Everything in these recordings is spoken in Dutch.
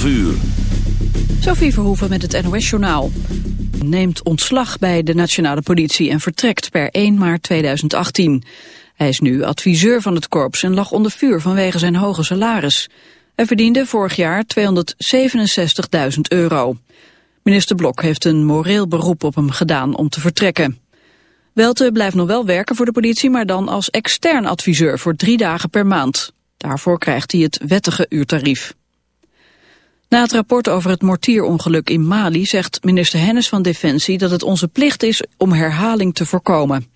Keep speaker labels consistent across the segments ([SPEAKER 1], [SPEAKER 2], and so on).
[SPEAKER 1] 12 uur.
[SPEAKER 2] Sophie Verhoeven met het NOS-journaal. Neemt ontslag bij de nationale politie en vertrekt per 1 maart 2018. Hij is nu adviseur van het korps en lag onder vuur vanwege zijn hoge salaris. Hij verdiende vorig jaar 267.000 euro. Minister Blok heeft een moreel beroep op hem gedaan om te vertrekken. Welte blijft nog wel werken voor de politie, maar dan als extern adviseur voor drie dagen per maand. Daarvoor krijgt hij het wettige uurtarief. Na het rapport over het mortierongeluk in Mali zegt minister Hennis van Defensie dat het onze plicht is om herhaling te voorkomen.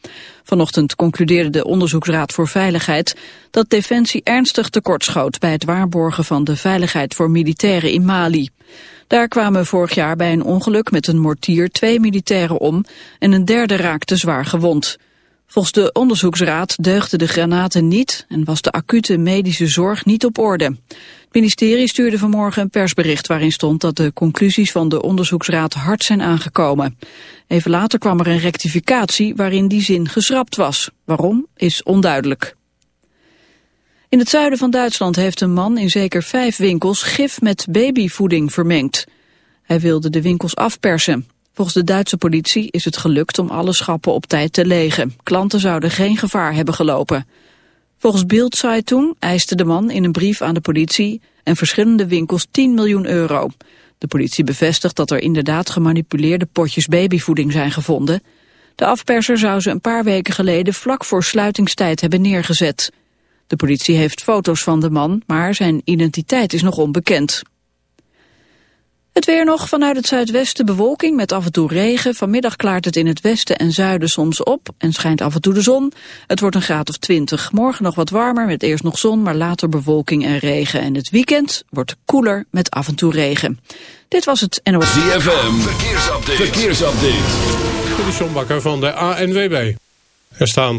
[SPEAKER 2] Vanochtend concludeerde de Onderzoeksraad voor Veiligheid dat Defensie ernstig tekortschoot bij het waarborgen van de veiligheid voor militairen in Mali. Daar kwamen vorig jaar bij een ongeluk met een mortier twee militairen om en een derde raakte zwaar gewond. Volgens de onderzoeksraad deugden de granaten niet en was de acute medische zorg niet op orde. Het ministerie stuurde vanmorgen een persbericht waarin stond dat de conclusies van de onderzoeksraad hard zijn aangekomen. Even later kwam er een rectificatie waarin die zin geschrapt was. Waarom is onduidelijk. In het zuiden van Duitsland heeft een man in zeker vijf winkels gif met babyvoeding vermengd. Hij wilde de winkels afpersen. Volgens de Duitse politie is het gelukt om alle schappen op tijd te legen. Klanten zouden geen gevaar hebben gelopen. Volgens Bild Zeitung eiste de man in een brief aan de politie en verschillende winkels 10 miljoen euro. De politie bevestigt dat er inderdaad gemanipuleerde potjes babyvoeding zijn gevonden. De afperser zou ze een paar weken geleden vlak voor sluitingstijd hebben neergezet. De politie heeft foto's van de man, maar zijn identiteit is nog onbekend. Het weer nog vanuit het zuidwesten bewolking met af en toe regen. Vanmiddag klaart het in het westen en zuiden soms op en schijnt af en toe de zon. Het wordt een graad of 20. Morgen nog wat warmer met eerst nog zon, maar later bewolking en regen. En het weekend wordt koeler met af en toe regen. Dit was het NOS.
[SPEAKER 1] ZFM, verkeersupdate. verkeersupdate.
[SPEAKER 3] De Sjombakker van de ANWB. Er staan...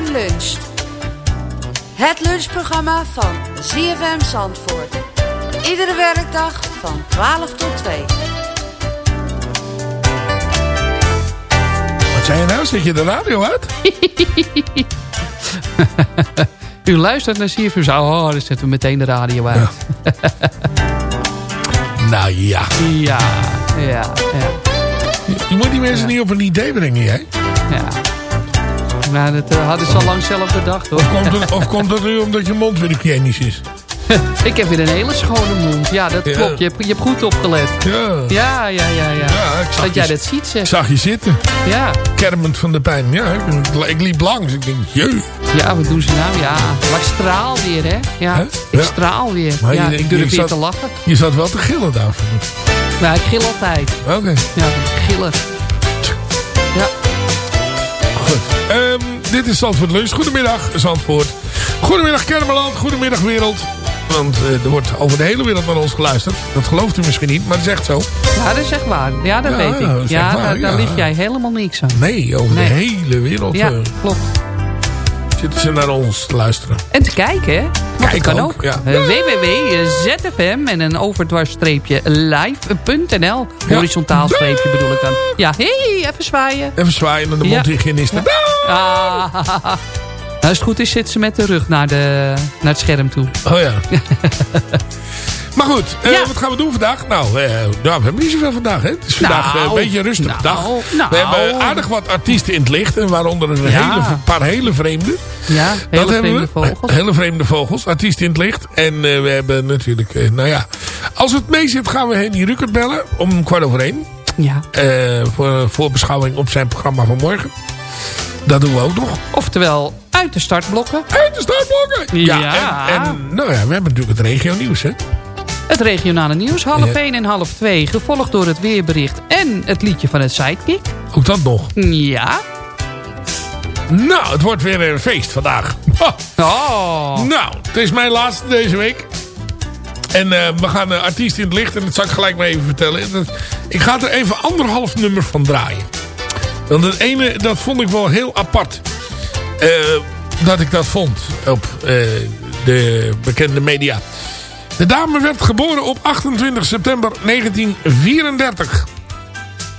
[SPEAKER 4] ZFM Lunch. Het lunchprogramma van ZFM Zandvoort. Iedere werkdag van 12 tot 2.
[SPEAKER 5] Wat zei je nou? Zet je de radio uit? U luistert naar CFM. Oh, dan zetten we meteen de radio uit.
[SPEAKER 6] Nou ja.
[SPEAKER 5] Ja, ja, ja.
[SPEAKER 6] Je moet die mensen niet op een idee brengen, jij.
[SPEAKER 5] ja. Nou, dat eh, hadden ze al lang zelf bedacht, hoor.
[SPEAKER 6] Of komt, het, of komt het nu omdat je mond weer hygiënisch is?
[SPEAKER 5] Ik heb weer een hele schone mond. Ja, dat
[SPEAKER 6] Ja.
[SPEAKER 5] klopt. Je hebt, je hebt goed opgelet.
[SPEAKER 6] Ja.
[SPEAKER 5] Ja, ja, ja, ja. Dat jij dat ziet,
[SPEAKER 6] Ik
[SPEAKER 5] zeg.
[SPEAKER 6] zag je zitten,
[SPEAKER 5] Ja.
[SPEAKER 6] kermend van de pijn. Ja, ik, ik liep langs. Ik denk,
[SPEAKER 5] ja, wat doen ze nou? Ja, maar ik straal weer, hè? Ja, ik
[SPEAKER 6] Ja.
[SPEAKER 5] straal weer.
[SPEAKER 6] Maar
[SPEAKER 5] ja,
[SPEAKER 6] je-
[SPEAKER 5] ik durf
[SPEAKER 6] je
[SPEAKER 5] weer
[SPEAKER 6] zat-
[SPEAKER 5] te lachen.
[SPEAKER 6] Je zat wel te gillen daarvoor.
[SPEAKER 5] Ja, ik gil altijd.
[SPEAKER 6] Oké,
[SPEAKER 5] Ja, gillen. Ja.
[SPEAKER 6] Ehm, dit is Zandvoort Lunch. Goedemiddag, Zandvoort. Goedemiddag, Kermeland. Goedemiddag, wereld. Want eh, er wordt over de hele wereld naar ons geluisterd. Dat gelooft u misschien niet, maar dat is echt zo.
[SPEAKER 5] ja, dat is echt waar. Ja, dat
[SPEAKER 6] Ja,
[SPEAKER 5] weet ik.
[SPEAKER 6] dat
[SPEAKER 5] Ja,
[SPEAKER 6] waar,
[SPEAKER 5] daar, lig jij helemaal niks aan.
[SPEAKER 6] Nee, over
[SPEAKER 5] Nee.
[SPEAKER 6] de hele wereld
[SPEAKER 5] Ja,
[SPEAKER 6] eh,
[SPEAKER 5] klopt.
[SPEAKER 6] Zitten ze naar ons te luisteren.
[SPEAKER 5] En te kijken, hè? Want
[SPEAKER 6] Kijk
[SPEAKER 5] dat kan
[SPEAKER 6] ook,
[SPEAKER 5] ook.
[SPEAKER 6] ja.
[SPEAKER 5] Eh, www.zfm en een overdwarsstreepje live.nl. Horizontaal streepje bedoel ik dan. Ja, hey, even zwaaien.
[SPEAKER 6] Even zwaaien naar de
[SPEAKER 5] Ja.
[SPEAKER 6] mondhygiëniste.
[SPEAKER 5] Ah, nou, als het goed is, zit ze met de rug naar, de, naar het scherm toe.
[SPEAKER 6] Oh ja. maar goed, eh,
[SPEAKER 5] Ja.
[SPEAKER 6] wat gaan we doen vandaag? Nou, eh, nou, we hebben niet zoveel vandaag. Hè? Het is vandaag eh, een beetje een rustige
[SPEAKER 5] nou,
[SPEAKER 6] dag.
[SPEAKER 5] nou.
[SPEAKER 6] We hebben aardig wat artiesten in het licht. En waaronder een
[SPEAKER 5] Ja.
[SPEAKER 6] hele, paar hele vreemde.
[SPEAKER 5] Ja, hele vreemde vogels.
[SPEAKER 6] Hele vreemde vogels. Artiesten in het licht. En we hebben natuurlijk, nou ja. Als het mee zit gaan we Henny Ruckert bellen. Om kwart over één.
[SPEAKER 5] Ja.
[SPEAKER 6] voor voorbeschouwing op zijn programma van morgen. Dat doen we ook nog.
[SPEAKER 5] Oftewel, uit de startblokken.
[SPEAKER 6] Uit de startblokken!
[SPEAKER 5] Ja.
[SPEAKER 6] En, en nou ja, we hebben natuurlijk het regio nieuws, hè.
[SPEAKER 5] Het regionale nieuws, half
[SPEAKER 6] Ja.
[SPEAKER 5] 1 en half 2. Gevolgd door het weerbericht en het liedje van het sidekick.
[SPEAKER 6] Ook dat nog.
[SPEAKER 5] Ja.
[SPEAKER 6] Nou, het wordt weer een feest vandaag.
[SPEAKER 5] Oh.
[SPEAKER 6] Nou, het is mijn laatste deze week. En eh, we gaan een artiest in het licht. En dat zal ik gelijk maar even vertellen. Ik ga er even anderhalf nummer van draaien. Want het ene, dat vond ik wel heel apart. Eh, dat ik dat vond op eh, de bekende media. De dame werd geboren op 28 september 1934.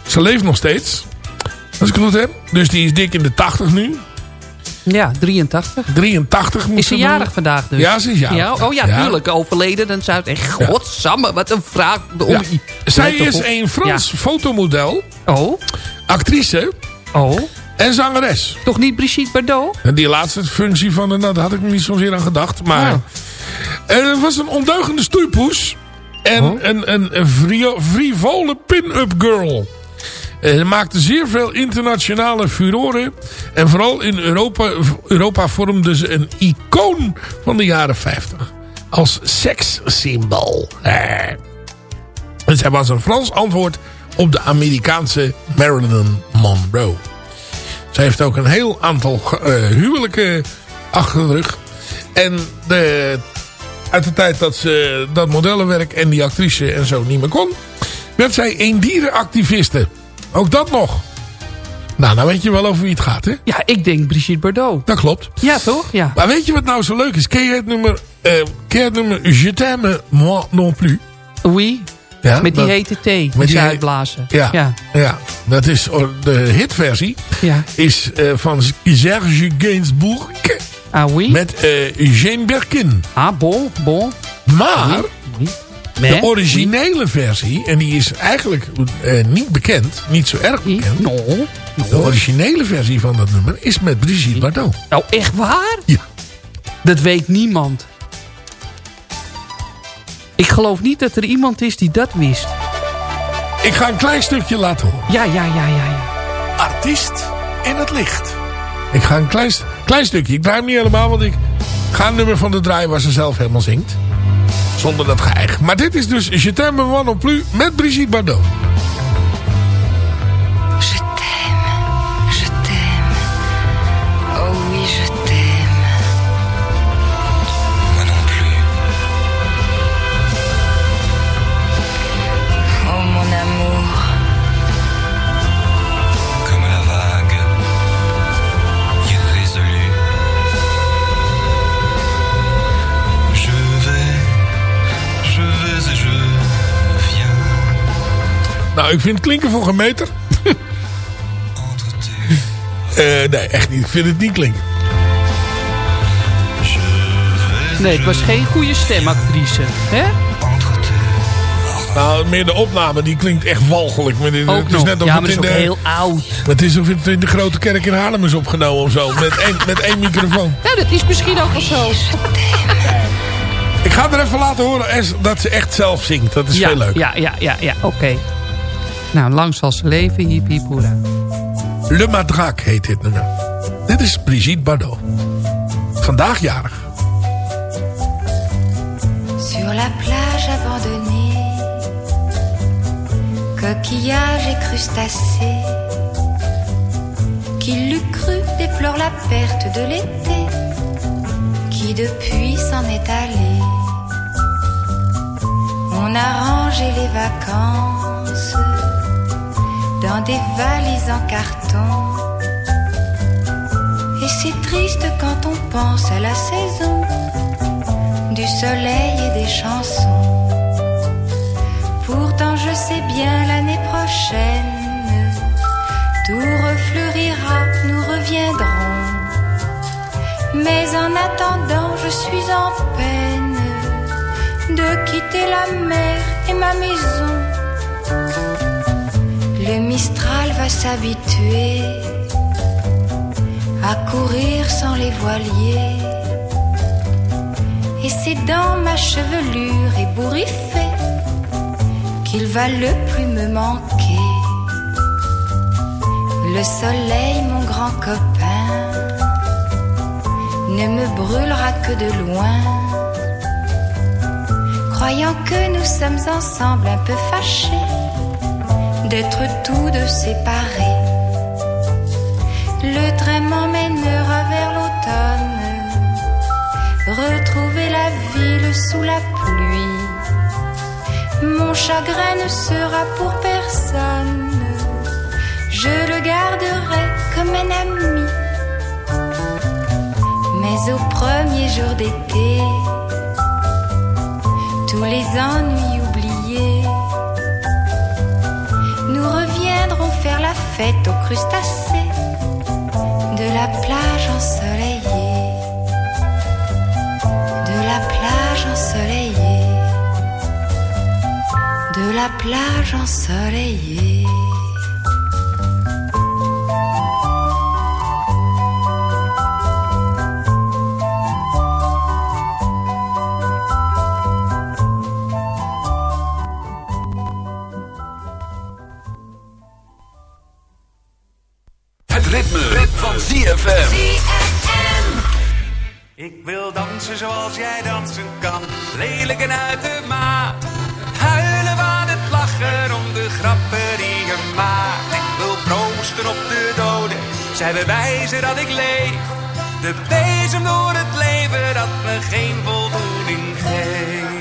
[SPEAKER 6] Ze leeft nog steeds. Als ik het goed heb. Dus die is dik in de 80 nu.
[SPEAKER 5] Ja, 83.
[SPEAKER 6] 83 moet
[SPEAKER 5] Is ze
[SPEAKER 6] doen.
[SPEAKER 5] jarig vandaag dus?
[SPEAKER 6] Ja, ze is jarig.
[SPEAKER 5] Ja, oh ja,
[SPEAKER 6] Ja.
[SPEAKER 5] tuurlijk. Overleden. Dan zou het echt... Godsamme, wat een vraag. Om,
[SPEAKER 6] Ja. Zij is
[SPEAKER 5] op.
[SPEAKER 6] een Frans fotomodel.
[SPEAKER 5] Oh,
[SPEAKER 6] actrice
[SPEAKER 5] oh.
[SPEAKER 6] en zangeres.
[SPEAKER 5] Toch niet Brigitte Bardot?
[SPEAKER 6] En die laatste functie van de, nou, daar had ik niet zozeer aan gedacht. Maar. En het was een ondeugende stoeipoes. En
[SPEAKER 5] Oh.
[SPEAKER 6] een, een, een frivole pin-up girl. Eh, Ze maakte zeer veel internationale furoren. En vooral in Europa, Europa vormde ze een icoon van de jaren 50. Als sekssymbool. Eh. En zij was een Frans antwoord op de Amerikaanse Marilyn Monroe. Zij heeft ook een heel aantal eh, huwelijken achter de rug. En de, uit de tijd dat ze dat modellenwerk en die actrice en zo niet meer kon... werd zij een dierenactiviste. Ook dat nog. Nou, dan weet je wel over wie het gaat, hè?
[SPEAKER 5] Ja, ik denk Brigitte Bardot.
[SPEAKER 6] Dat klopt.
[SPEAKER 5] Ja, toch? Ja.
[SPEAKER 6] Maar weet je wat nou zo leuk is? Ken je het nummer, eh, ken je het nummer Je t'aime moi non plus?
[SPEAKER 5] Oui.
[SPEAKER 6] Ja,
[SPEAKER 5] Met die
[SPEAKER 6] dat-
[SPEAKER 5] hete thee.
[SPEAKER 6] met die
[SPEAKER 5] uitblazen.
[SPEAKER 6] Ja,
[SPEAKER 5] Ja.
[SPEAKER 6] ja. dat is de hitversie.
[SPEAKER 5] Ja.
[SPEAKER 6] Is eh, van Serge Gainsbourg
[SPEAKER 5] Ah, oui.
[SPEAKER 6] met eh Jane Birkin.
[SPEAKER 5] Ah, bon, bon.
[SPEAKER 6] Maar
[SPEAKER 5] Oui.
[SPEAKER 6] De originele versie, en die is eigenlijk eh, niet bekend, niet zo erg bekend.
[SPEAKER 5] No.
[SPEAKER 6] De originele versie van dat nummer is met Brigitte Bardot.
[SPEAKER 5] Nou, echt waar?
[SPEAKER 6] Ja.
[SPEAKER 5] Dat weet niemand. Ik geloof niet dat er iemand is die dat wist.
[SPEAKER 6] Ik ga een klein stukje laten horen.
[SPEAKER 5] Ja, ja, ja, ja, ja.
[SPEAKER 6] Artiest in het licht. Ik ga een klein, klein stukje. Ik draai hem niet helemaal, want ik ga een nummer van de draai waar ze zelf helemaal zingt. Zonder dat geëig. Maar dit is dus Je t'aime moi non plus met Brigitte Bardot. Nou, ik vind het klinken voor geen meter. Eh, nee, echt niet. Ik vind het niet klinken.
[SPEAKER 5] Nee, het was geen goede stemactrice. Hè?
[SPEAKER 6] Nou, meer de opname, die klinkt echt walgelijk. Maar dit-
[SPEAKER 5] Ook
[SPEAKER 6] het is
[SPEAKER 5] nog.
[SPEAKER 6] net of
[SPEAKER 5] Ja,
[SPEAKER 6] het
[SPEAKER 5] maar
[SPEAKER 6] in
[SPEAKER 5] het is
[SPEAKER 6] de,
[SPEAKER 5] ook heel oud.
[SPEAKER 6] Het is of het in de grote kerk in Haarlem is opgenomen of zo. Met één, met één microfoon.
[SPEAKER 5] Ja, dat is misschien ook wel zo.
[SPEAKER 6] Ik ga er even laten horen dat ze echt zelf zingt. Dat is
[SPEAKER 5] ja,
[SPEAKER 6] veel leuk.
[SPEAKER 5] Ja, ja, ja, ja, oké. Nou, lang zal ze leven, hiep hoera.
[SPEAKER 6] Le Madraque heet dit nummer. Dit is Brigitte Bardot. Vandaag jarig.
[SPEAKER 7] Sur la plage abandonnée, coquillages et crustacés, qui l'eût cru déplore la perte de l'été, qui depuis s'en est allé. On a rangé les vacances dans des valises en carton. Et c'est triste quand on pense à la saison du soleil et des chansons. Pourtant je sais bien l'année prochaine, tout refleurira, nous reviendrons. Mais en attendant, je suis en peine de quitter la mer et ma maison. Va s'habituer à courir sans les voiliers. Et c'est dans ma chevelure ébouriffée qu'il va le plus me manquer. Le soleil, mon grand copain, ne me brûlera que de loin. Croyant que nous sommes ensemble un peu fâchés d'être tous deux séparés. Le train m'emmènera vers l'automne retrouver la ville sous la pluie. Mon chagrin ne sera pour personne, je le garderai comme un ami. Mais au premier jour d'été, tous les ennuis faire la fête aux crustacés de la plage ensoleillée de la plage ensoleillée, de la plage ensoleillée.
[SPEAKER 8] Zij bewijzen dat ik leef. De bezem door het leven dat me geen voldoening geeft.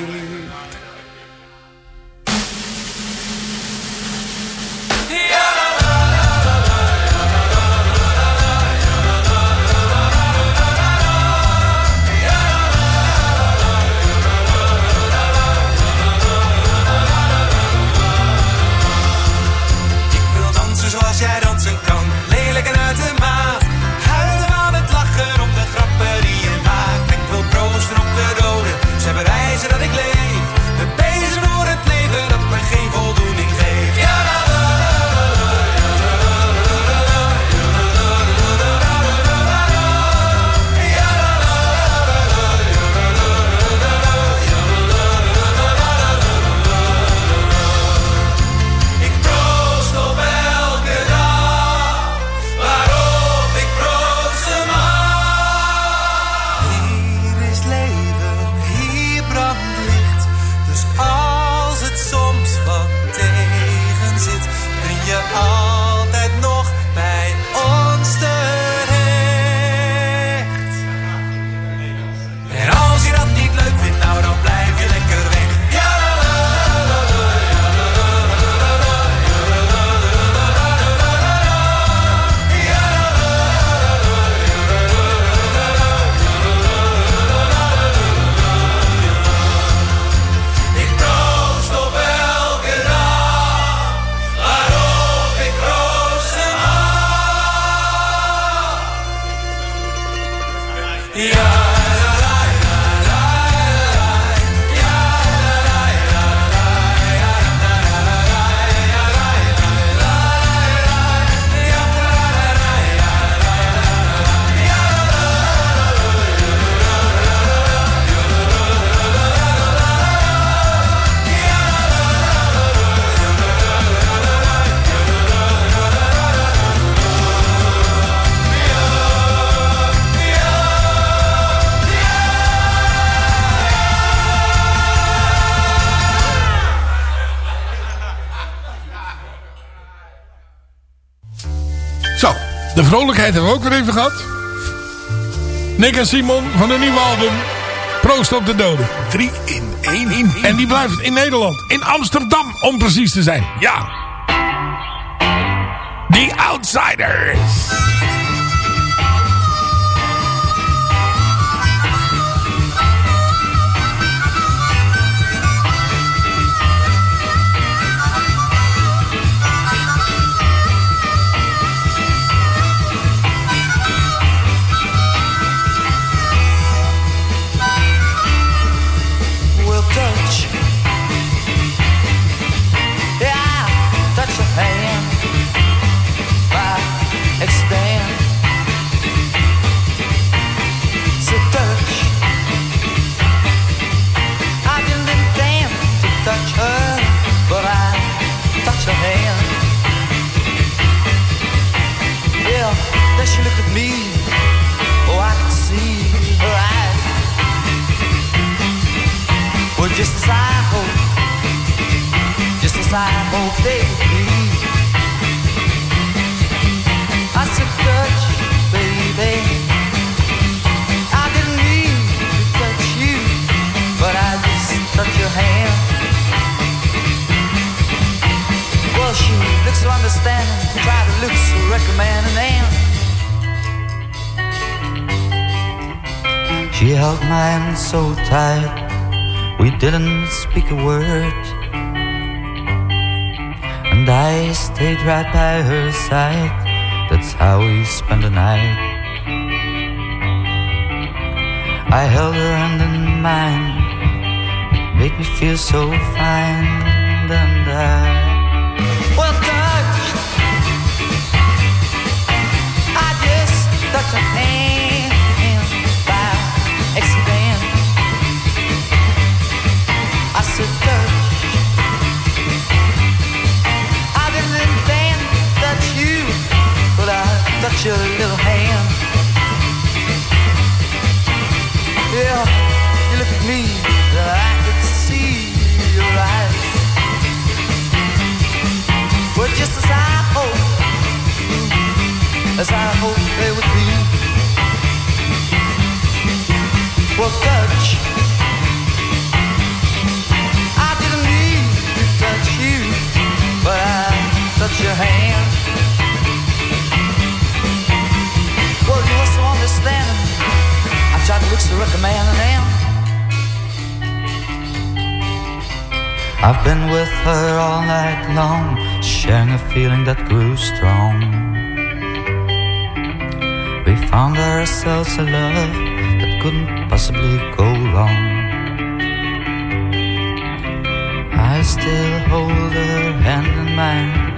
[SPEAKER 8] De
[SPEAKER 6] vrolijkheid hebben we ook weer even gehad. Nick en Simon van een nieuwe album. Proost op de doden. 3 in 1 in. En die blijft in Nederland. In Amsterdam, om precies te zijn. Ja. The Outsiders.
[SPEAKER 9] Just as I hope, just as I hope they would be. I said, touch, baby. I didn't mean to touch you, but I just touched your hand. Well, she looks so understanding, try to look so recommending, and she held my hand so tight. We didn't speak a word. And I stayed right by her side. That's how we spent the night. I held her hand in mine. It made me feel so fine. And I. your little hand. Yeah, you at me, I could see your eyes. But just as I hoped, as I hoped they would be. Well, touch. I didn't need to touch you, but I touched your hand. Tried to look recommending, and I've been with her all night long, sharing a feeling that grew strong. We found ourselves a love that couldn't possibly go wrong. I still hold her hand in mine,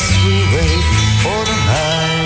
[SPEAKER 10] As we wait for the night.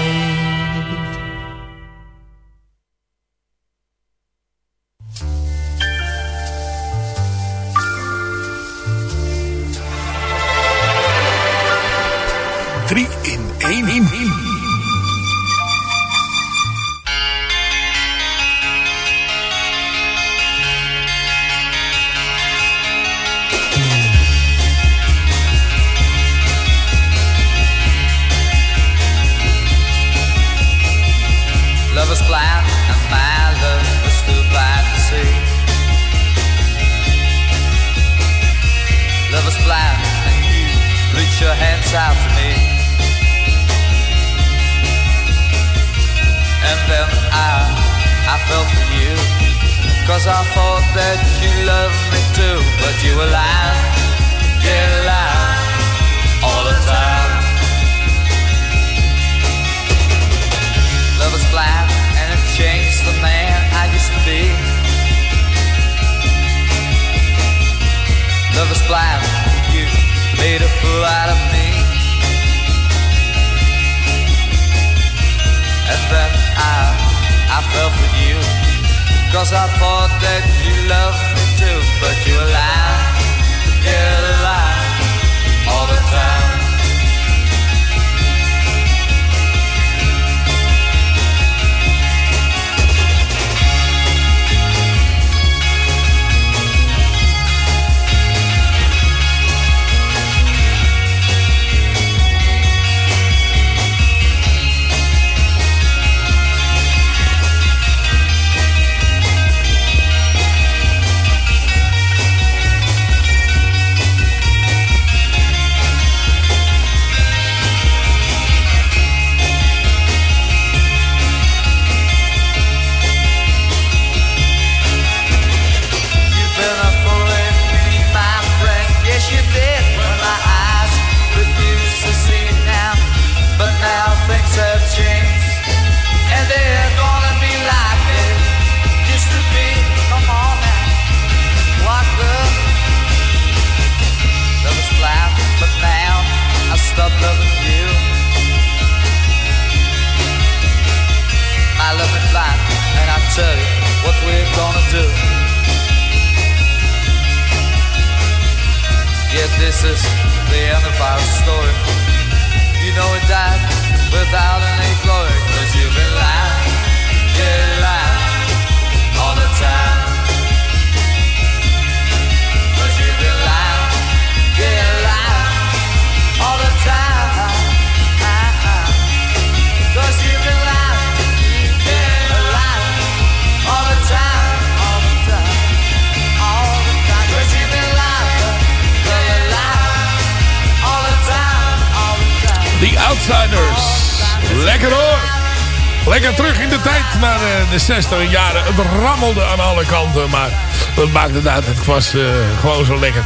[SPEAKER 6] De 60 jaren. Het rammelde aan alle kanten, maar dat maakte het. Het was eh, gewoon zo lekker.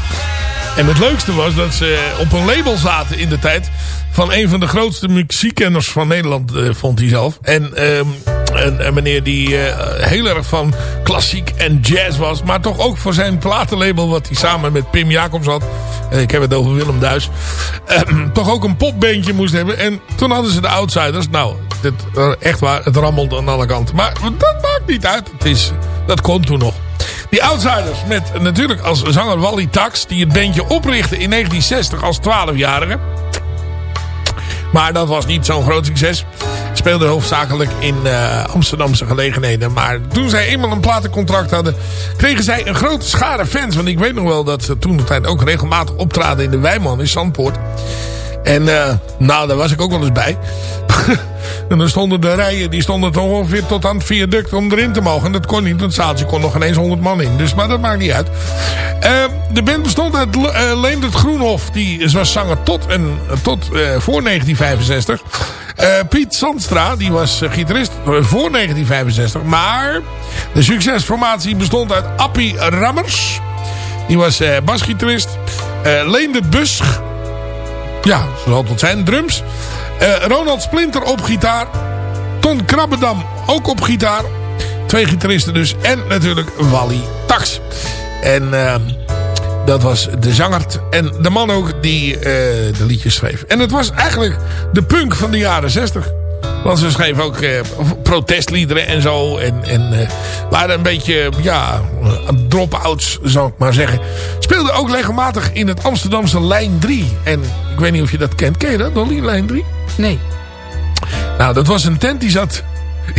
[SPEAKER 6] En het leukste was dat ze op een label zaten in de tijd... van een van de grootste muziekkenners van Nederland, eh, vond hij zelf. En ehm, een, een meneer die eh, heel erg van klassiek en jazz was... maar toch ook voor zijn platenlabel wat hij samen met Pim Jacobs had... Ik heb het over Willem Duis... ehm, toch ook een popbeentje moest hebben. En toen hadden ze de Outsiders. Nou, dit, eh, echt waar, het rammelde aan alle kanten. Maar dat maakt niet uit. Het is, dat kon toen nog. Die Outsiders met natuurlijk als zanger Wally Tax... die het bandje oprichtte in 1960 als 12-jarige. Maar dat was niet zo'n groot succes. Speelde hoofdzakelijk in eh, Amsterdamse gelegenheden. Maar toen zij eenmaal een platencontract hadden... kregen zij een grote schare fans. Want ik weet nog wel dat ze toen de tijd ook regelmatig optraden... in de Wijman in Zandpoort. En eh, nou, daar was ik ook wel eens bij. en dan stonden de rijen, die stonden toch ongeveer tot aan het viaduct om erin te mogen. En dat kon niet, want het zaaltje kon nog ineens 100 man in. Dus, maar dat maakt niet uit. Eh, de band bestond uit uh, Leendert Groenhof, die was zanger tot, en, tot eh, voor 1965. Eh, Piet Sandstra, die was gitarist voor 1965. Maar de succesformatie bestond uit Appie Rammers. Die was basgitarist. Leendert Busch. Ja, zal het zijn. Drums. Eh, Ronald Splinter op gitaar. Ton Krabbedam ook op gitaar. Twee gitaristen dus. En natuurlijk Wally Tax. En ehm, dat was de zanger en de man ook die eh, de liedjes schreef. En het was eigenlijk de punk van de jaren 60. Want ze schreef ook eh, protestliederen en zo. En, en eh, waren een beetje, ja, drop-outs, zou ik maar zeggen. Speelde ook regelmatig in het Amsterdamse Lijn 3. En ik weet niet of je dat kent. Ken je dat, Dolly, Lijn 3?
[SPEAKER 5] Nee.
[SPEAKER 6] Nou, dat was een tent die zat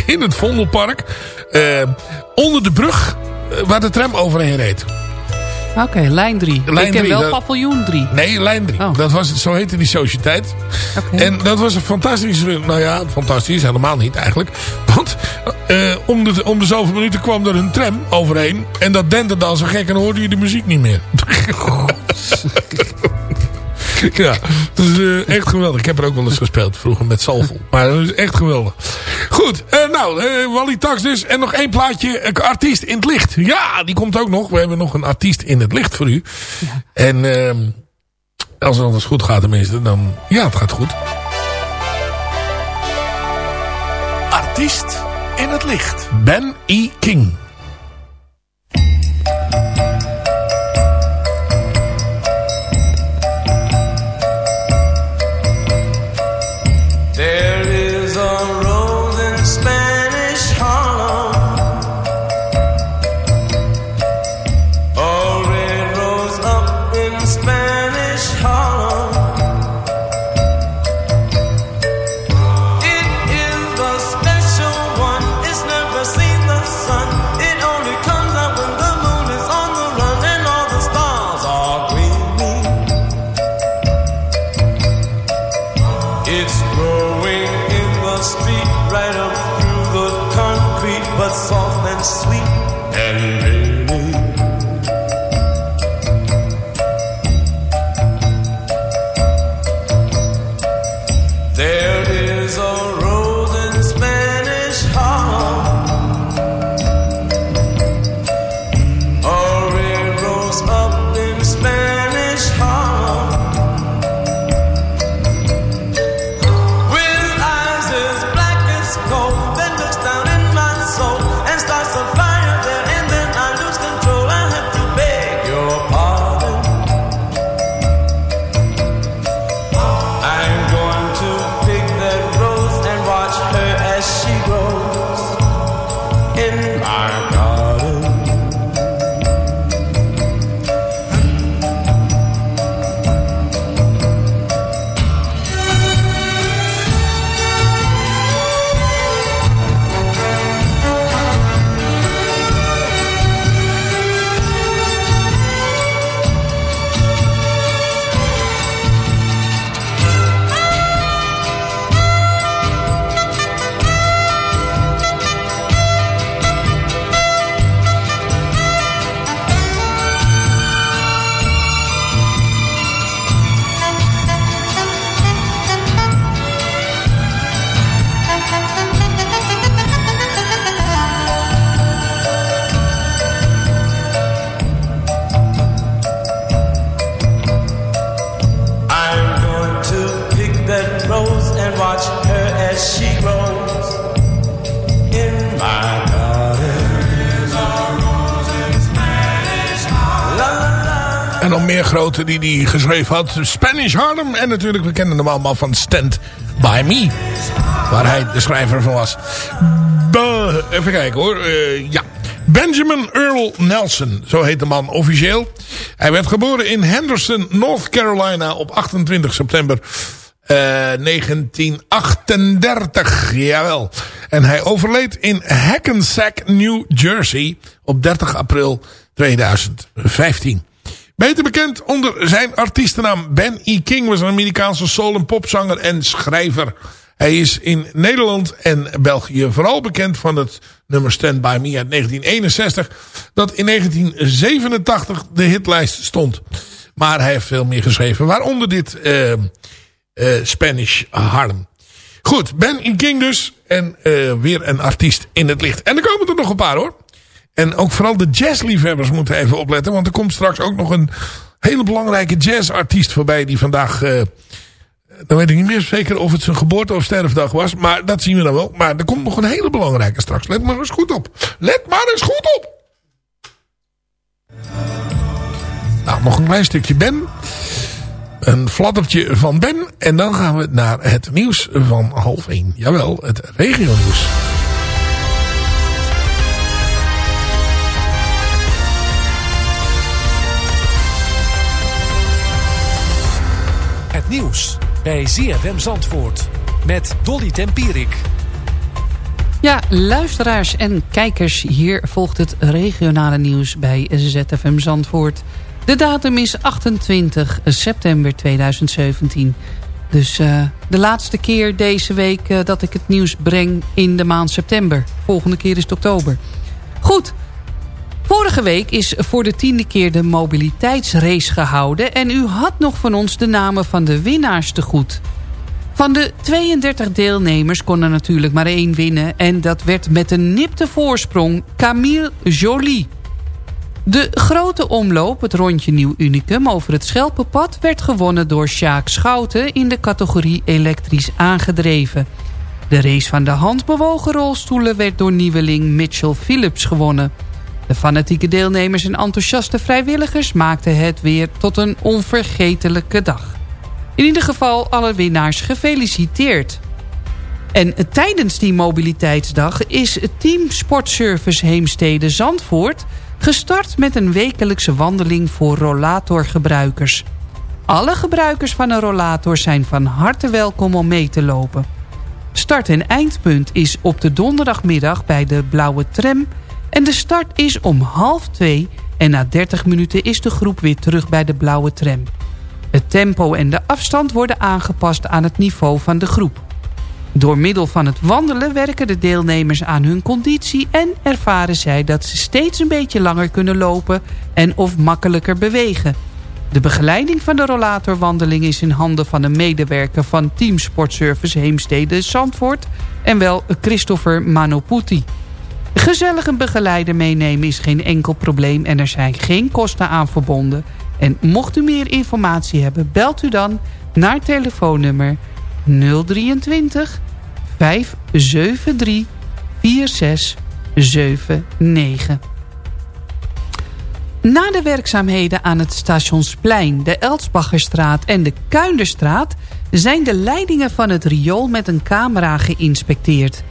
[SPEAKER 6] in het Vondelpark. eh, onder de brug waar de tram overheen reed.
[SPEAKER 5] Oké, lijn 3.
[SPEAKER 6] Lijn
[SPEAKER 5] ik ken
[SPEAKER 6] drie,
[SPEAKER 5] wel
[SPEAKER 6] dat-
[SPEAKER 5] paviljoen 3.
[SPEAKER 6] Nee, lijn 3. Dat was, zo heette die sociëteit. En dat was een fantastisch... Nou ja, fantastisch. Helemaal niet eigenlijk. Want eh, om, de, om de zoveel minuten kwam er een tram overheen. En dat denderde als een gek en dan hoorde je de muziek niet meer. ja, dat is eh, echt geweldig. Ik heb er ook wel eens gespeeld vroeger met Soulful. Maar dat is echt geweldig. Goed, eh, nou, eh, Wally Tax dus. En nog één plaatje. artiest in het licht. Ja, die komt ook nog. We hebben nog een artiest in het licht voor u. En ehm, als het anders goed gaat tenminste, dan... Ja, het gaat goed. Artiest in het licht. Ben E. King. Geschreven had. Spanish Harlem. En natuurlijk, we kennen hem allemaal van Stand By Me. Waar hij de schrijver van was. Even kijken hoor. Eh, ja. Benjamin Earl Nelson. Zo heet de man officieel. Hij werd geboren in Henderson, North Carolina op 28 september eh, 1938. Jawel. En hij overleed in Hackensack, New Jersey op 30 april 2015. Beter bekend onder zijn artiestennaam Ben E. King was een Amerikaanse soul- en popzanger en schrijver. Hij is in Nederland en België vooral bekend van het nummer Stand By Me uit 1961. Dat in 1987 de hitlijst stond. Maar hij heeft veel meer geschreven. Waaronder dit eh, eh, Spanish Harlem. Goed, Ben E. King dus. En eh, weer een artiest in het licht. En er komen er nog een paar hoor. En ook vooral de jazzliefhebbers moeten even opletten. Want er komt straks ook nog een hele belangrijke jazzartiest voorbij. Die vandaag, eh, dan weet ik niet meer zeker of het zijn geboorte of sterfdag was. Maar dat zien we dan wel. Maar er komt nog een hele belangrijke straks. Let maar eens goed op. Let maar eens goed op. Nou, nog een klein stukje Ben. Een fladdertje van Ben. En dan gaan we naar het nieuws van half 1. Jawel, het regionieuws.
[SPEAKER 11] Nieuws bij ZFM Zandvoort met Dolly Tempierik.
[SPEAKER 5] Ja, luisteraars en kijkers, hier volgt het regionale nieuws bij ZFM Zandvoort. De datum is 28 september 2017. Dus eh, de laatste keer deze week eh, dat ik het nieuws breng in de maand september. Volgende keer is het oktober. Goed, vorige week is voor de tiende keer de mobiliteitsrace gehouden... en u had nog van ons de namen van de winnaars te goed... Van de 32 deelnemers kon er natuurlijk maar één winnen... en dat werd met een nipte voorsprong Camille Jolie. De grote omloop, het rondje Nieuw Unicum over het Schelpenpad... werd gewonnen door Sjaak Schouten in de categorie elektrisch aangedreven. De race van de handbewogen rolstoelen werd door nieuweling Mitchell Phillips gewonnen. De fanatieke deelnemers en enthousiaste vrijwilligers maakten het weer tot een onvergetelijke dag. In ieder geval alle winnaars gefeliciteerd. En tijdens die mobiliteitsdag is Team Sportservice Heemstede Zandvoort... gestart met een wekelijkse wandeling voor rollatorgebruikers. Alle gebruikers van een rollator zijn van harte welkom om mee te lopen. Start- en eindpunt is op de donderdagmiddag bij de Blauwe Tram... en de start is om half twee en na 30 minuten is de groep weer terug bij de Blauwe Tram. Het tempo en de afstand worden aangepast aan het niveau van de groep. Door middel van het wandelen werken de deelnemers aan hun conditie... en ervaren zij dat ze steeds een beetje langer kunnen lopen en of makkelijker bewegen. De begeleiding van de rollatorwandeling is in handen van een medewerker... van Team Sportservice Heemstede Zandvoort... en wel Christopher Manoputi. Gezellig een begeleider meenemen is geen enkel probleem... en er zijn geen kosten aan verbonden... En mocht u meer informatie hebben, belt u dan naar telefoonnummer 023 573 4679. Na de werkzaamheden aan het Stationsplein, de Elsbacherstraat en de Kuinderstraat... zijn de leidingen van het riool met een camera geïnspecteerd.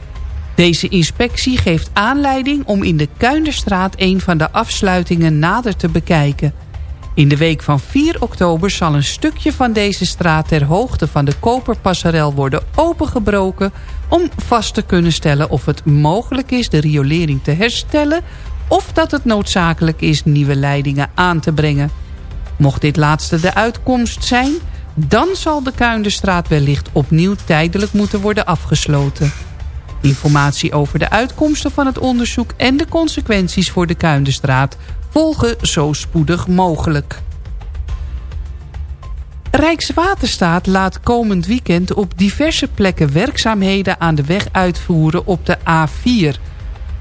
[SPEAKER 5] Deze inspectie geeft aanleiding om in de Kuinderstraat... een van de afsluitingen nader te bekijken... In de week van 4 oktober zal een stukje van deze straat ter hoogte van de Koperpasserel worden opengebroken om vast te kunnen stellen of het mogelijk is de riolering te herstellen of dat het noodzakelijk is nieuwe leidingen aan te brengen. Mocht dit laatste de uitkomst zijn, dan zal de Kuinderstraat wellicht opnieuw tijdelijk moeten worden afgesloten. Informatie over de uitkomsten van het onderzoek en de consequenties voor de Kuinderstraat volgen zo spoedig mogelijk. Rijkswaterstaat laat komend weekend op diverse plekken werkzaamheden aan de weg uitvoeren op de A4.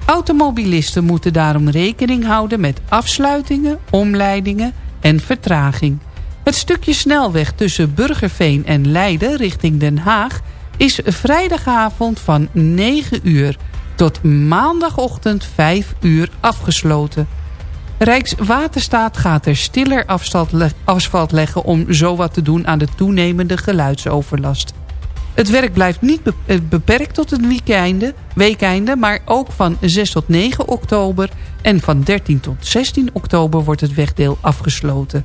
[SPEAKER 5] Automobilisten moeten daarom rekening houden met afsluitingen, omleidingen en vertraging. Het stukje snelweg tussen Burgerveen en Leiden richting Den Haag is vrijdagavond van 9 uur tot maandagochtend 5 uur afgesloten. Rijkswaterstaat gaat er stiller asfalt leggen om zo wat te doen aan de toenemende geluidsoverlast. Het werk blijft niet beperkt tot het weekende, weekeinde, maar ook van 6 tot 9 oktober en van 13 tot 16 oktober wordt het wegdeel afgesloten.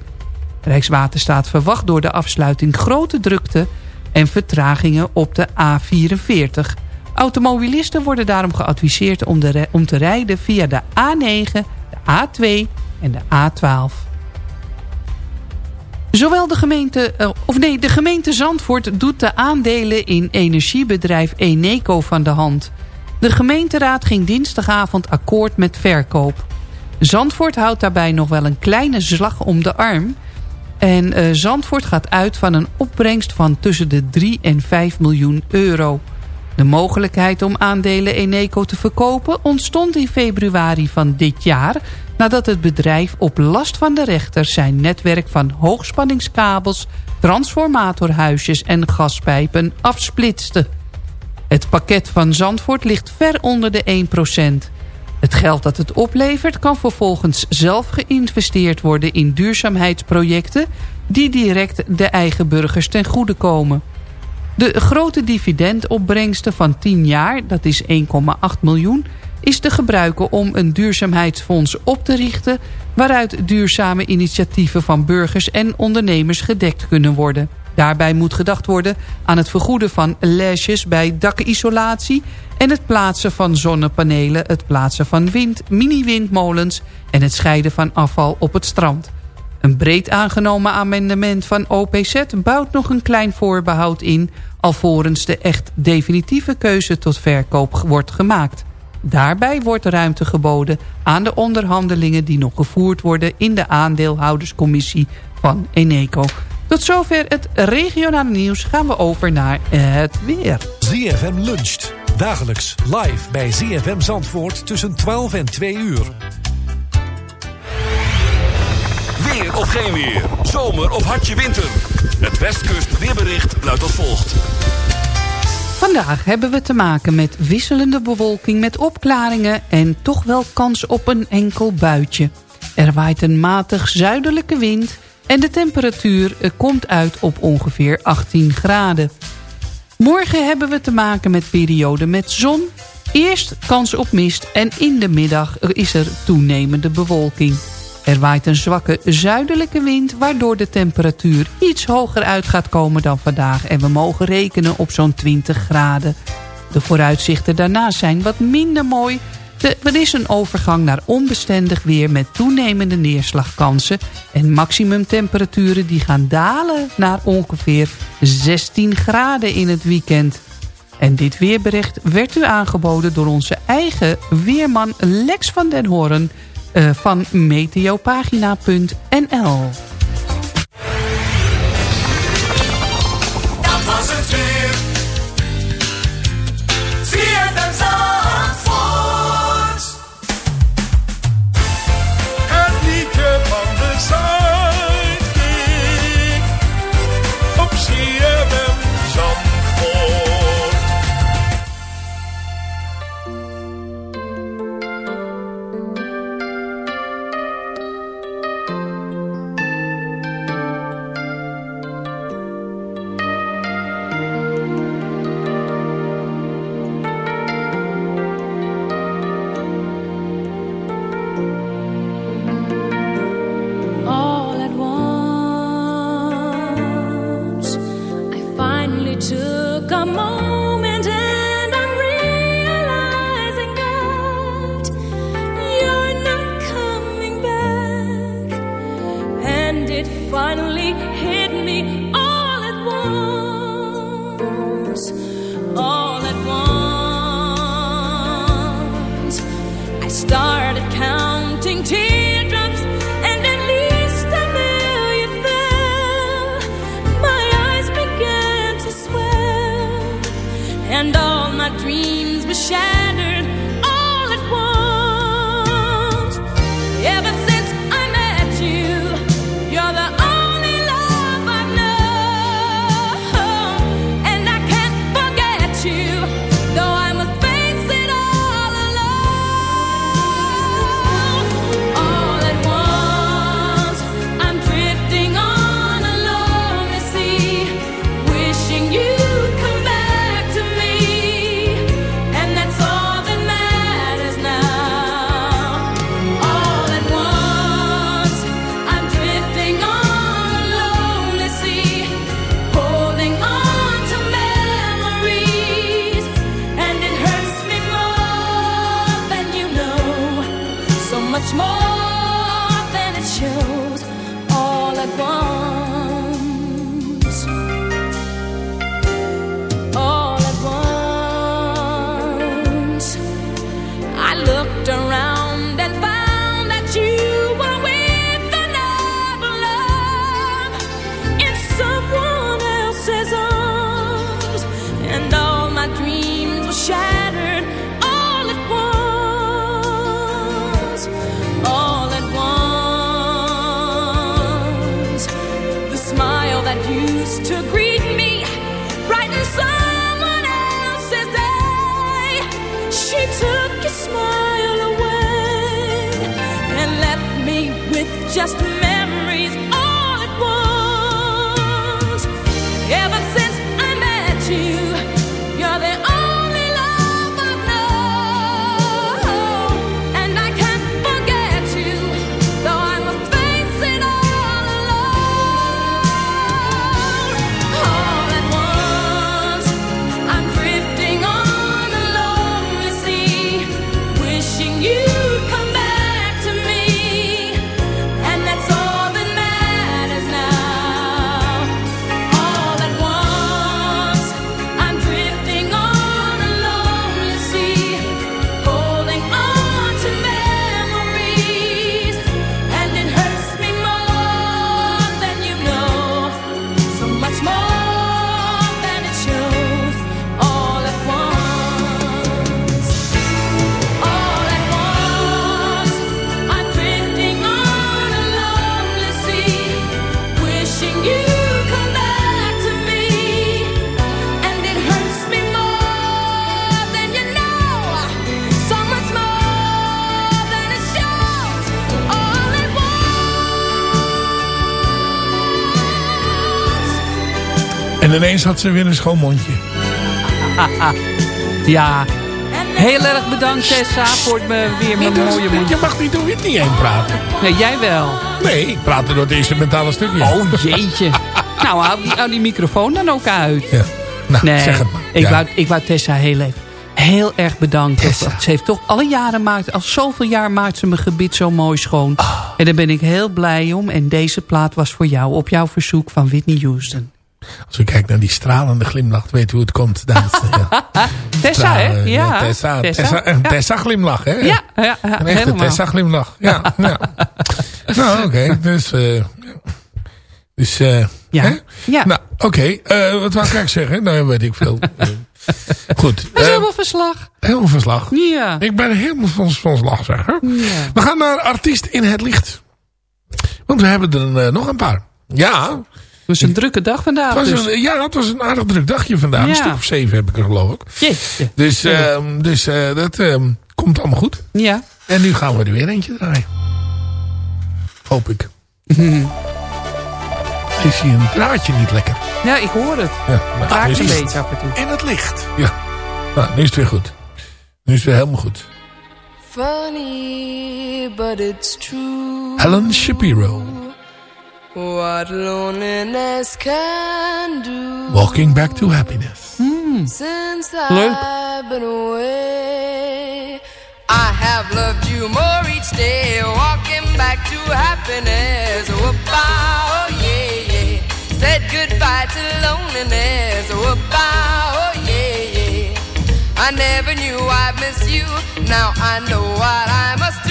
[SPEAKER 5] Rijkswaterstaat verwacht door de afsluiting grote drukte en vertragingen op de A44. Automobilisten worden daarom geadviseerd om, te rijden via de A9, de A2 en de A12. Zowel de gemeente, eh, of nee, de gemeente Zandvoort doet de aandelen in energiebedrijf Eneco van de hand. De gemeenteraad ging dinsdagavond akkoord met verkoop. Zandvoort houdt daarbij nog wel een kleine slag om de arm... En uh, Zandvoort gaat uit van een opbrengst van tussen de 3 en 5 miljoen euro. De mogelijkheid om aandelen Eneco te verkopen ontstond in februari van dit jaar... nadat het bedrijf op last van de rechter zijn netwerk van hoogspanningskabels... transformatorhuisjes en gaspijpen afsplitste. Het pakket van Zandvoort ligt ver onder de 1 het geld dat het oplevert kan vervolgens zelf geïnvesteerd worden in duurzaamheidsprojecten die direct de eigen burgers ten goede komen. De grote dividendopbrengsten van 10 jaar, dat is 1,8 miljoen, is te gebruiken om een duurzaamheidsfonds op te richten... waaruit duurzame initiatieven van burgers en ondernemers gedekt kunnen worden. Daarbij moet gedacht worden aan het vergoeden van lesjes bij dakisolatie... en het plaatsen van zonnepanelen, het plaatsen van wind, mini-windmolens... en het scheiden van afval op het strand. Een breed aangenomen amendement van OPZ bouwt nog een klein voorbehoud in... alvorens de echt definitieve keuze tot verkoop wordt gemaakt. Daarbij wordt ruimte geboden aan de onderhandelingen die nog gevoerd worden... in de aandeelhouderscommissie van Eneco. Tot zover het regionale nieuws gaan we over naar het weer.
[SPEAKER 11] ZFM luncht. Dagelijks live bij ZFM Zandvoort tussen 12 en 2 uur.
[SPEAKER 1] Weer of geen weer. Zomer of hartje winter. Het Westkust weerbericht luidt als volgt.
[SPEAKER 5] Vandaag hebben we te maken met wisselende bewolking met opklaringen... en toch wel kans op een enkel buitje. Er waait een matig zuidelijke wind en de temperatuur eh, komt uit op ongeveer 18 graden. Morgen hebben we te maken met perioden met zon. Eerst kans op mist en in de middag is er toenemende bewolking. Er waait een zwakke zuidelijke wind... waardoor de temperatuur iets hoger uit gaat komen dan vandaag... en we mogen rekenen op zo'n 20 graden. De vooruitzichten daarna zijn wat minder mooi... Er is een overgang naar onbestendig weer met toenemende neerslagkansen... en maximumtemperaturen die gaan dalen naar ongeveer 16 graden in het weekend. En dit weerbericht werd u aangeboden door onze eigen weerman Lex van den Hoorn... Uh, van meteopagina.nl.
[SPEAKER 6] En ineens had ze weer een schoon mondje.
[SPEAKER 5] ja, heel erg bedankt Tessa voor het me weer mijn mooie mond.
[SPEAKER 6] Je mag niet door Whitney heen praten.
[SPEAKER 5] Nee, jij wel.
[SPEAKER 6] Nee, ik praat door het instrumentale stukje.
[SPEAKER 5] Oh jeetje. nou, hou die, hou die microfoon dan ook uit.
[SPEAKER 6] Ja. Nou,
[SPEAKER 5] nee,
[SPEAKER 6] zeg het maar.
[SPEAKER 5] Ik,
[SPEAKER 6] Ja.
[SPEAKER 5] wou, ik wou Tessa heel even heel erg bedanken. Ze heeft toch alle jaren maakt, al zoveel jaar maakt ze mijn gebit zo mooi schoon.
[SPEAKER 6] Ah.
[SPEAKER 5] En daar ben ik heel blij om. En deze plaat was voor jou, op jouw verzoek van Whitney Houston.
[SPEAKER 6] Als u kijkt naar die stralende glimlach, weet u hoe het komt. Ja.
[SPEAKER 5] Tessa, hè? Ja.
[SPEAKER 6] Tessa,
[SPEAKER 5] Tessa.
[SPEAKER 6] Tessa,
[SPEAKER 5] Ja.
[SPEAKER 6] Glimlach, hè?
[SPEAKER 5] Ja, ja, ja,
[SPEAKER 6] Een echte
[SPEAKER 5] helemaal.
[SPEAKER 6] Tessa glimlach. Ja, ja. nou, oké. Dus, eh ja. dus, eh
[SPEAKER 5] Ja.
[SPEAKER 6] hè?
[SPEAKER 5] Ja.
[SPEAKER 6] Nou, oké. eh, wat wou ik eigenlijk zeggen? Nou, weet ik veel. Eh, Goed.
[SPEAKER 5] Dat is
[SPEAKER 6] eh,
[SPEAKER 5] helemaal verslag.
[SPEAKER 6] helemaal verslag.
[SPEAKER 5] Ja.
[SPEAKER 6] Ik ben helemaal van, van slag, zeg. Hè?
[SPEAKER 5] Ja.
[SPEAKER 6] We gaan naar Artiest in het Licht. Want we hebben er eh, nog een paar. Ja.
[SPEAKER 5] Het was een drukke dag vandaag.
[SPEAKER 6] Het was
[SPEAKER 5] dus.
[SPEAKER 6] een, ja, het was een aardig druk dagje vandaag.
[SPEAKER 5] Ja.
[SPEAKER 6] Een stuk of zeven heb ik er geloof ik.
[SPEAKER 5] Jeetje.
[SPEAKER 6] Dus, ehm, dus eh, dat ehm, komt allemaal goed.
[SPEAKER 5] Ja.
[SPEAKER 6] En nu gaan we er weer eentje draaien. Hoop ik. Is hier een draadje niet lekker?
[SPEAKER 5] Ja, ik hoor het.
[SPEAKER 6] Ja,
[SPEAKER 5] Het
[SPEAKER 6] nou,
[SPEAKER 5] raakt een beetje af en toe.
[SPEAKER 6] In het licht. Ja. Nou, nu is het weer goed. Nu is het weer helemaal goed.
[SPEAKER 12] Funny, but it's true.
[SPEAKER 6] Helen Shapiro.
[SPEAKER 12] What loneliness can do.
[SPEAKER 6] Walking back to happiness. Hmm.
[SPEAKER 12] Since
[SPEAKER 5] Leuk.
[SPEAKER 12] I've been away, I have loved you more each day. Walking back to happiness. Whoop-ah, oh yeah, yeah. Said goodbye to loneliness. Whoop-ah, oh yeah, yeah. I never knew I'd miss you. Now I know what I must do.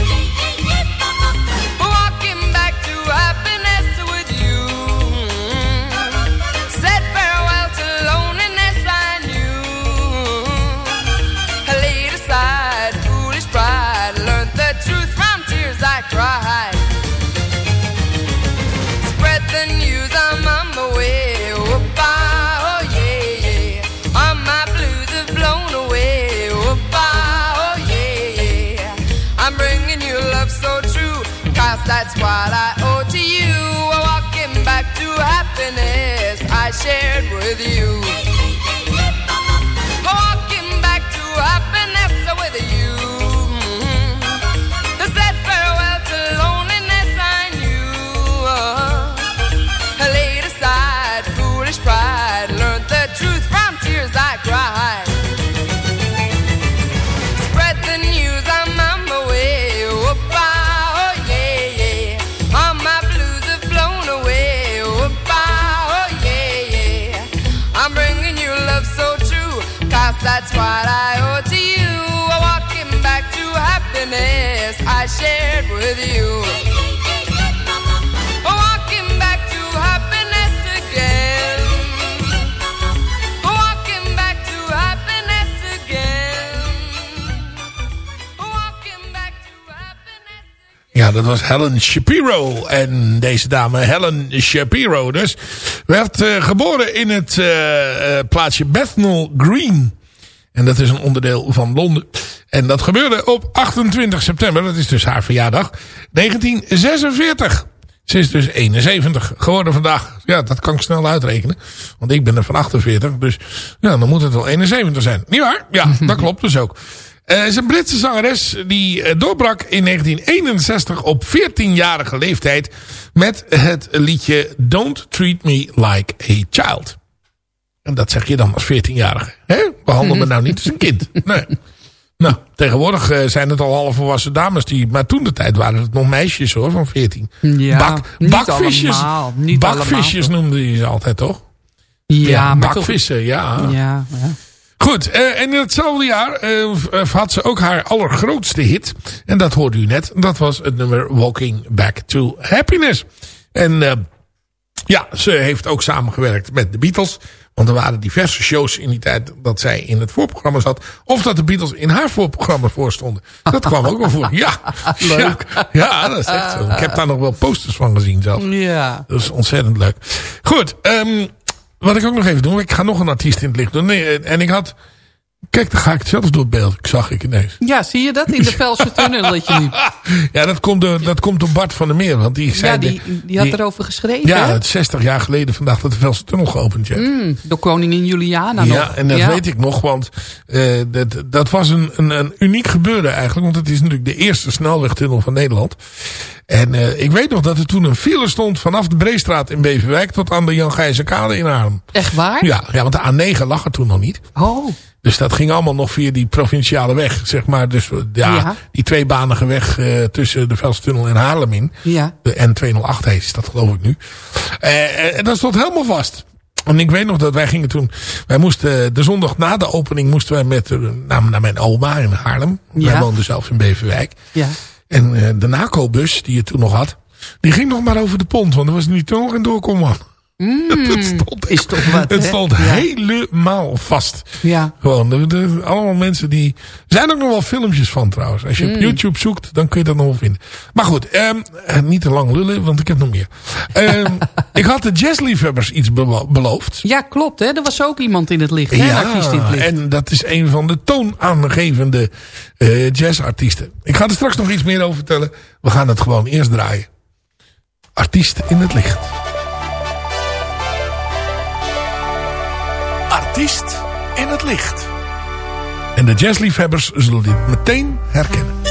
[SPEAKER 12] Shared with you. Walking back to happiness again. Walking back to happiness again. Walking back to
[SPEAKER 6] Ja, dat was Helen Shapiro. En deze dame, Helen Shapiro dus, werd eh, geboren in het eh, eh, plaatsje Bethnal Green. En dat is een onderdeel van Londen. En dat gebeurde op 28 september, dat is dus haar verjaardag, 1946. Ze is dus 71 geworden vandaag. Ja, dat kan ik snel uitrekenen. Want ik ben er van 48. Dus ja, dan moet het wel 71 zijn. Niet waar? Ja, dat klopt dus ook. Eh, Ze is een Britse zangeres die eh, doorbrak in 1961 op 14-jarige leeftijd met het liedje Don't Treat Me Like a Child. En dat zeg je dan als 14-jarige. hè? Behandel me nou niet als een kind. Nee. Nou, tegenwoordig eh, zijn het al halfvolwassen dames. Die, maar toen de tijd waren het nog meisjes hoor, van 14.
[SPEAKER 5] Ja,
[SPEAKER 6] Bak,
[SPEAKER 5] niet
[SPEAKER 6] bakvisjes.
[SPEAKER 5] allemaal, niet
[SPEAKER 6] bakvisjes
[SPEAKER 5] allemaal.
[SPEAKER 6] noemden die ze altijd, toch?
[SPEAKER 5] Ja, toch-
[SPEAKER 6] bakvissen, ja.
[SPEAKER 5] Ja, ja.
[SPEAKER 6] Goed, eh, en in hetzelfde jaar eh, had ze ook haar allergrootste hit. En dat hoorde u net. Dat was het nummer Walking Back to Happiness. En ja, ze heeft ook samengewerkt met de Beatles. Want er waren diverse shows in die tijd dat zij in het voorprogramma zat. Of dat de Beatles in haar voorprogramma voorstonden. Dat kwam ook wel voor. Ja,
[SPEAKER 5] Leuk.
[SPEAKER 6] Ja, ja, dat is echt zo. Ik heb daar nog wel posters van gezien zelfs.
[SPEAKER 5] Ja.
[SPEAKER 6] Dat is ontzettend leuk. Goed, ehm, wat ik ook nog even doe. Ik ga nog een artiest in het licht doen. Nee, eh, en ik had... Kijk, dan ga ik het zelfs door het beeld. Ik zag ik ineens.
[SPEAKER 5] Ja, zie je dat in de Velse tunnel dat je.
[SPEAKER 6] Ja, dat komt door, dat komt door Bart van der Meer. Want die, zei
[SPEAKER 5] Ja, die, die had erover geschreven.
[SPEAKER 6] Ja,
[SPEAKER 5] hè?
[SPEAKER 6] het is 60 jaar geleden vandaag dat de Velse Tunnel geopend is.
[SPEAKER 5] Mm, door koningin Juliana nog.
[SPEAKER 6] Ja, en dat
[SPEAKER 5] Ja.
[SPEAKER 6] weet ik nog, want eh, dat, dat was een, een, een uniek gebeuren eigenlijk. Want het is natuurlijk de eerste snelwegtunnel van Nederland. En eh, ik weet nog dat er toen een file stond vanaf de Breestraat in Beverwijk tot aan de Jan Gijzenkade in Haarlem.
[SPEAKER 5] Echt waar?
[SPEAKER 6] Ja, ja, want de A9 lag er toen nog niet.
[SPEAKER 5] Oh.
[SPEAKER 6] Dus dat ging allemaal nog via die provinciale weg, zeg maar. Dus ja,
[SPEAKER 5] Ja.
[SPEAKER 6] die tweebanige weg eh, tussen de Velstunnel en Haarlem in.
[SPEAKER 5] Ja.
[SPEAKER 6] De N208 heet dat geloof ik nu. Eh, en dat stond helemaal vast. En ik weet nog dat wij gingen toen... Wij moesten eh, de zondag na de opening moesten wij met, eh, naar, naar mijn oma in Haarlem. Wij
[SPEAKER 5] Ja.
[SPEAKER 6] woonden zelf in Beverwijk.
[SPEAKER 5] Ja.
[SPEAKER 6] En eh, de NACO-bus die je toen nog had... Die ging nog maar over de pont. Want er was nu toch nog geen doorkomman. het stond,
[SPEAKER 5] is toch wat,
[SPEAKER 6] het stond helemaal vast.
[SPEAKER 5] Ja.
[SPEAKER 6] Gewoon, de, de- allemaal mensen die... Er zijn ook nog wel filmpjes van trouwens. Als je op
[SPEAKER 5] Mm.
[SPEAKER 6] YouTube zoekt, dan kun je dat nog wel vinden. Maar goed, ehm, eh, niet te lang lullen, want ik heb nog meer. Ehm, ik had de jazzliefhebbers iets belo- beloofd.
[SPEAKER 5] ja, klopt. Hè? Er was ook iemand in het licht. hè? In het licht.
[SPEAKER 6] en dat is een van de toonaangevende eh, jazzartiesten. Ik ga er straks nog iets meer over vertellen. We gaan het gewoon eerst draaien. Artiest in het licht. Artiest in het licht. En de jazzliefhebbers zullen dit meteen herkennen.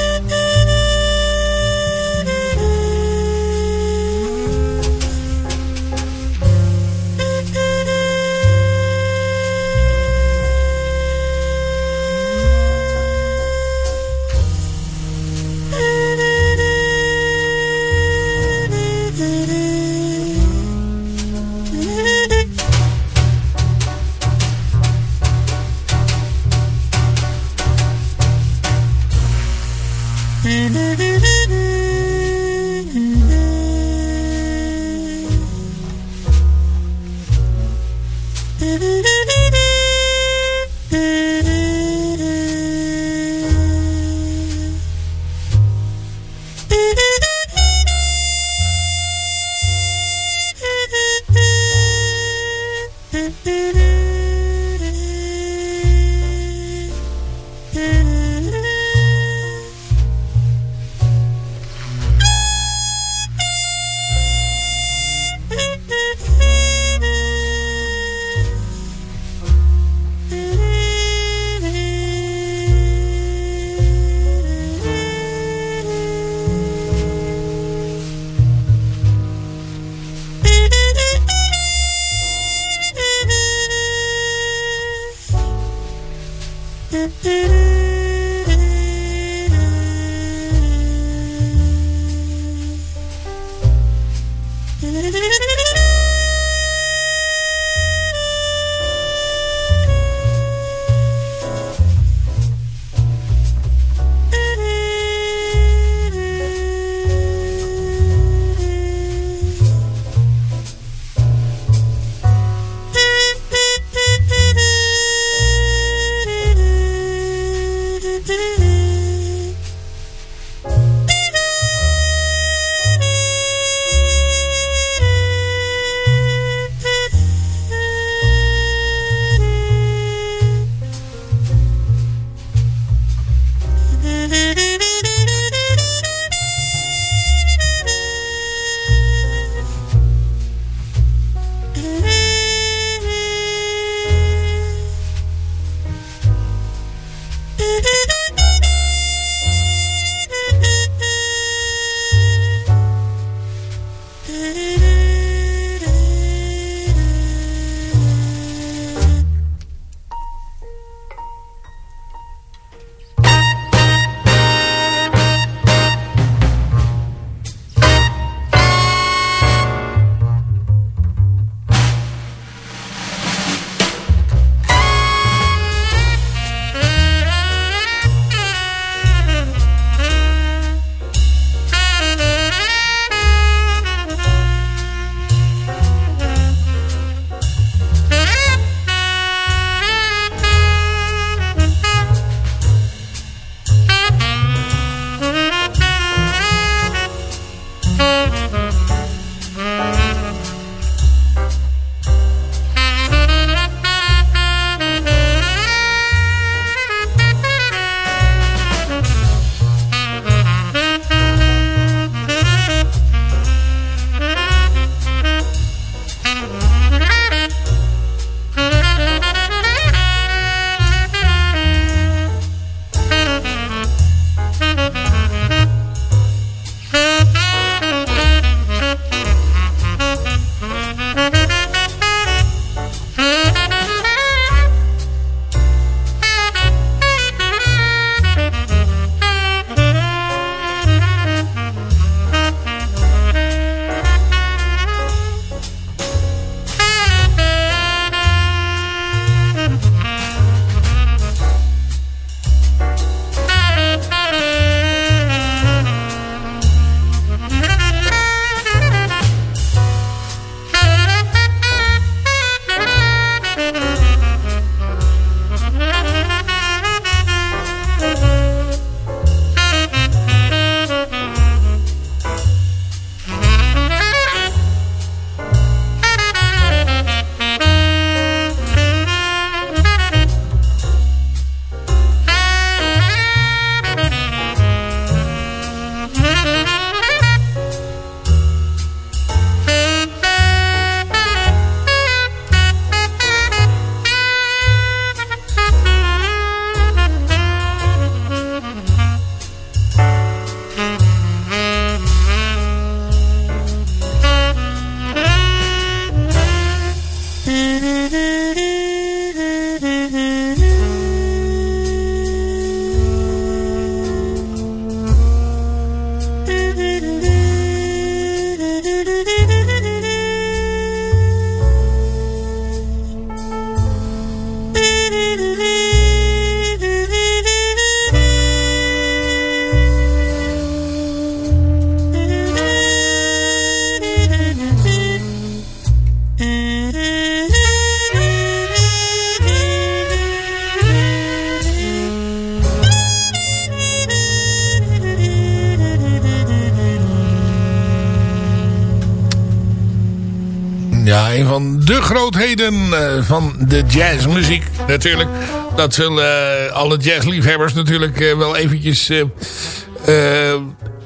[SPEAKER 6] Ja, een van de grootheden eh, van de jazzmuziek natuurlijk. Dat zullen eh, alle jazzliefhebbers natuurlijk eh, wel eventjes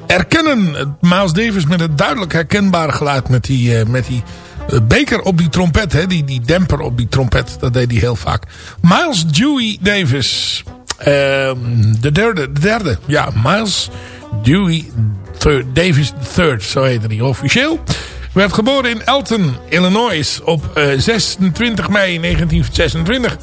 [SPEAKER 6] erkennen. Miles Davis met het duidelijk herkenbare geluid met die, met die beker op die trompet. Hè? Die, die demper op die trompet, dat deed hij heel vaak. Miles Dewey Davis. Ehm, de derde, de derde. Ja, Miles Dewey Davis III, zo heette hij officieel. Werd geboren in Elton, Illinois op eh, 26 mei 1926.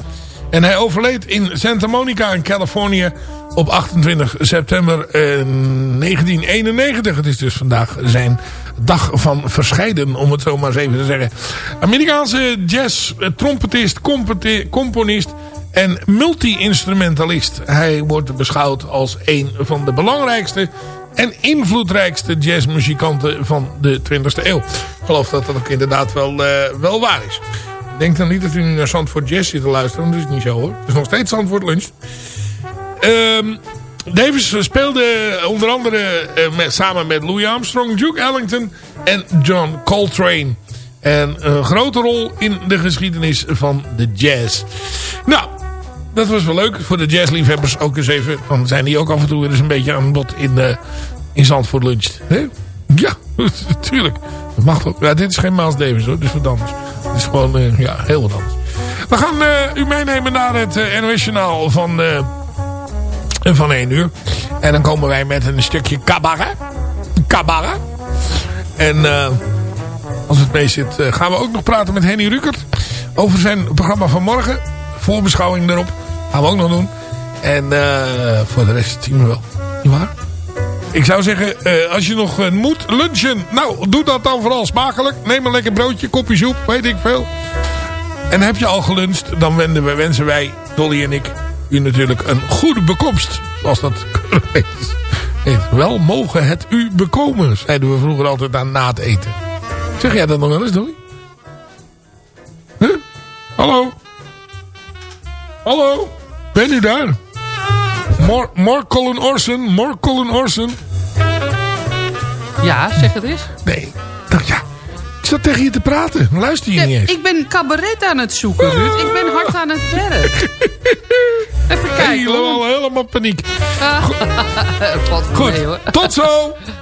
[SPEAKER 6] En hij overleed in Santa Monica in Californië op 28 september eh, 1991. Het is dus vandaag zijn dag van verscheiden, om het zo maar eens even te zeggen. Amerikaanse jazz, eh, trompetist, componist en multi-instrumentalist. Hij wordt beschouwd als een van de belangrijkste en invloedrijkste jazzmuzikanten van de 20e eeuw. Ik geloof dat dat ook inderdaad wel, eh, wel waar is. Denk dan niet dat u nu naar Zandvoort Jazz zit te luisteren, dat is niet zo hoor. Het is nog steeds Zandvoort Lunch. Ehm, Davis speelde onder andere eh, samen met Louis Armstrong, Duke Ellington en John Coltrane. En een grote rol in de geschiedenis van de jazz. Nou, dat was wel leuk voor de jazzliefhebbers ook eens even. Dan zijn die ook af en toe weer eens een beetje aan bod in, eh in Zandvoort Lunch. Hè? Ja, natuurlijk. Dat mag ook. Ja, dit is geen Miles Davis hoor, is wat anders. Het is gewoon, eh, ja, heel wat anders. We gaan eh, u meenemen naar het uh, NOS Journaal van, van 1 uur. En dan komen wij met een stukje cabaret. Cabaret. En als het mee zit, gaan we ook nog praten met Henny Rukert. Over zijn programma van morgen. Voorbeschouwing erop. Gaan we ook nog doen. En eh, voor de rest zien we wel. Niet waar? Ik zou zeggen, eh, als je nog eh, moet lunchen. Nou, doe dat dan vooral smakelijk. Neem een lekker broodje, kopje soep, weet ik veel. En heb je al geluncht, dan wensen wij, Dolly en ik, u natuurlijk een goede bekomst. Zoals dat. Heet, Wel mogen het u bekomen, zeiden we vroeger altijd aan na het eten. Zeg jij dat nog wel eens, Dolly? Huh? Hallo? Hallo? Ben u daar? More, more Colin Orson, more Colin Orson.
[SPEAKER 5] Ja, zeg het eens.
[SPEAKER 6] Nee, ik dacht ja. Ik zat tegen je te praten. Luister je
[SPEAKER 5] Ja,
[SPEAKER 6] niet eens.
[SPEAKER 5] ik ben cabaret aan het zoeken, Ruud. Ik ben hard aan het werk. Even kijken.
[SPEAKER 6] Helemaal, helemaal paniek.
[SPEAKER 5] Wel
[SPEAKER 6] Goed,
[SPEAKER 5] mee, hoor.
[SPEAKER 6] tot zo.